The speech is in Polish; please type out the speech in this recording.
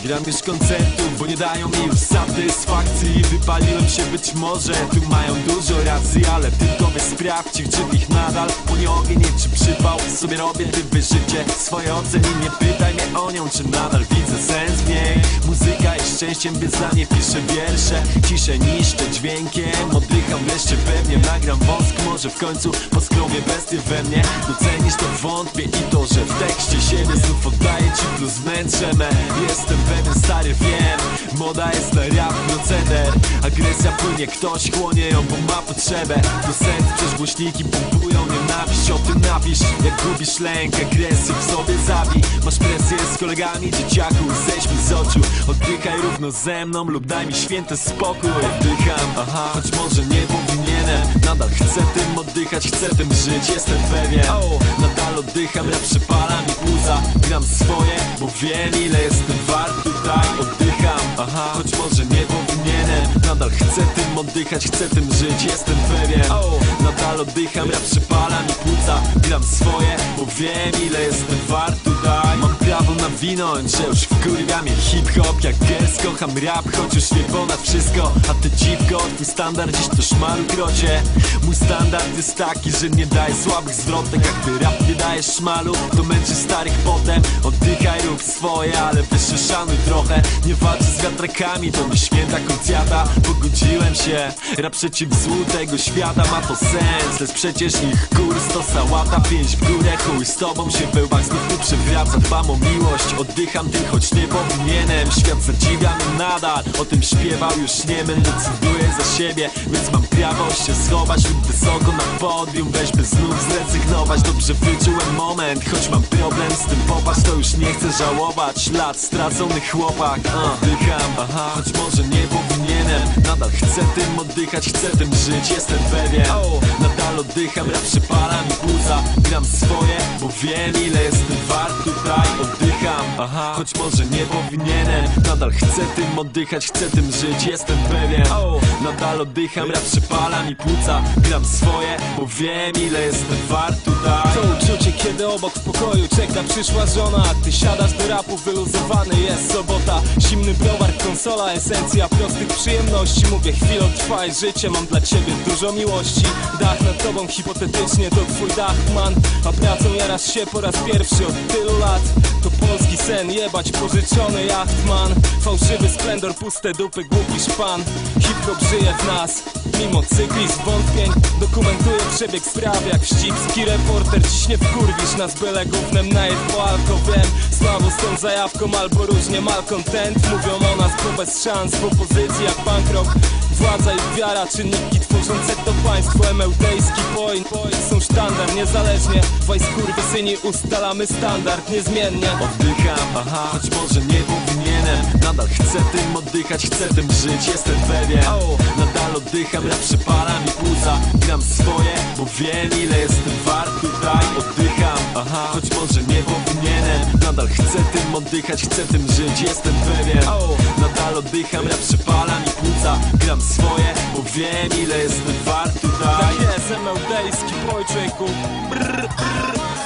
Gram już koncertów, bo nie dają mi już satysfakcji. Wypaliłem się być może, tu mają dużo racji Ale tylko by sprawdź czy ich nadal Płonie ogień, czy przypał Sobie robię ty życie swoje oceny Nie pytaj mnie o nią, czy nadal widzę sens w niej. Muzyka jest szczęściem, więc dla niej piszę wiersze. Ciszę niszczę dźwiękiem, oddycham wreszcie pewnie Nagram wosk, może w końcu poskromie bestie we mnie. Docenisz to wątpię i to, że w tekście siebie znów oddaję ci plus wnętrze me. Jestem pewien, stary, wiem. Moda jest na rap, proceder Agresja płynie, ktoś chłonie ją, bo ma potrzebę. Do serc przez głośniki pompują nienawiść O tym napisz, jak gubisz lęk, agresji w sobie zabij. Masz presję z kolegami, dzieciaku, zejdź mi z oczu. Oddychaj równo ze mną lub daj mi święty spokój. Oddycham, aha, choć może nie powinienem. Nadal chcę tym oddychać, chcę tym żyć, jestem pewien. Nadal oddycham, rap przypala mi płuca Gram swoje, bo wiem ile jestem wart tutaj Oddycham, aha, choć może nie powinienem Nadal chcę tym oddychać, chcę tym żyć, jestem pewien. Nadal oddycham, rap przypala mi płuca. Gram swoje, bo wiem ile jestem wart tutaj Mam prawo nawinąć, że już wkurwia mnie hip-hop Jak gers, kocham rap, choć już wie ponad wszystko. A ty dziwko, twój standard dziś to szmalu krocie Mój standard jest taki, że nie daje słabych zwrotek. Jak ty rap nie dajesz szmalu, to męczy starych potem Oddychaj, rób swoje, ale wyższe szanuj trochę. Nie walczę z wiatrakami, to nie święta krucjata. Pogodziłem się, rap przeciw złu tego świata Ma to sens, lecz przecież ich kurs to sałata. Pięć w górę, chuj z tobą się wełbach znów tu przewraca. Dbam miłość, oddycham tym, choć nie powinienem. Świat zadziwia mnie nadal, o tym śpiewał już nie będę Decyduję za siebie, więc mam prawo się schować Lub wysoko na podium, weź by znów zrezygnować Dobrze wyczułem moment, choć mam problem z tym popatrz To już nie chcę żałować, lat stracony chłopak. Oddycham, aha, choć może nie powinienem chcę tym oddychać, chcę tym żyć, jestem pewien Nadal oddycham, rap przypala mi płuca Gram swoje, bo wiem ile jestem wart. Tutaj Oddycham, aha, choć może nie powinienem Nadal chcę tym oddychać, chcę tym żyć, jestem pewien. Nadal oddycham, rap przypala mi płuca. Gram swoje, bo wiem ile jestem wart tutaj. To uczucie, kiedy obok w pokoju czeka przyszła żona. A ty siadasz do rapu, wyluzowany jest sobota. Zimny browar, konsola, esencja prostych przyjemności. Mówię, chwilę trwaj życie, mam dla ciebie dużo miłości. Dach nad tobą hipotetycznie to twój dach, man A pracą jarasz się po raz pierwszy od tylu lat. To polski sen, jebać pożyczony jachtman. Fałszywy splendor, puste dupy, głupi szpan. Hip-hop żyje w nas, mimo cykli zwątpień Dokumentuję przebieg sprawy jak wścibski reporter. Dziś nie wkurwisz nas byle gównem na po alko Wiem, słabo z tą zajawką albo różnie malcontent Mówią o nas, bo bez szans w opozycji jak punk rock. Władza i wiara, czynniki tworzące to państwo Emełtejski point, point Niezależnie, waj skurwysyni ustalamy standard niezmiennie. Oddycham, aha, choć może nie powinienem. Nadal chcę tym oddychać, chcę tym żyć, jestem pewien. Nadal oddycham, rap przypala mi płuca. Gram swoje, bo wiem ile jestem wart tutaj Oddycham, aha, choć może chcę tym oddychać, chcę tym żyć, jestem pewien. Nadal oddycham, rap przypala mi płuca. Gram swoje, bo wiem ile jestem wart tutaj Tak jest, człowieku. Brr, brr.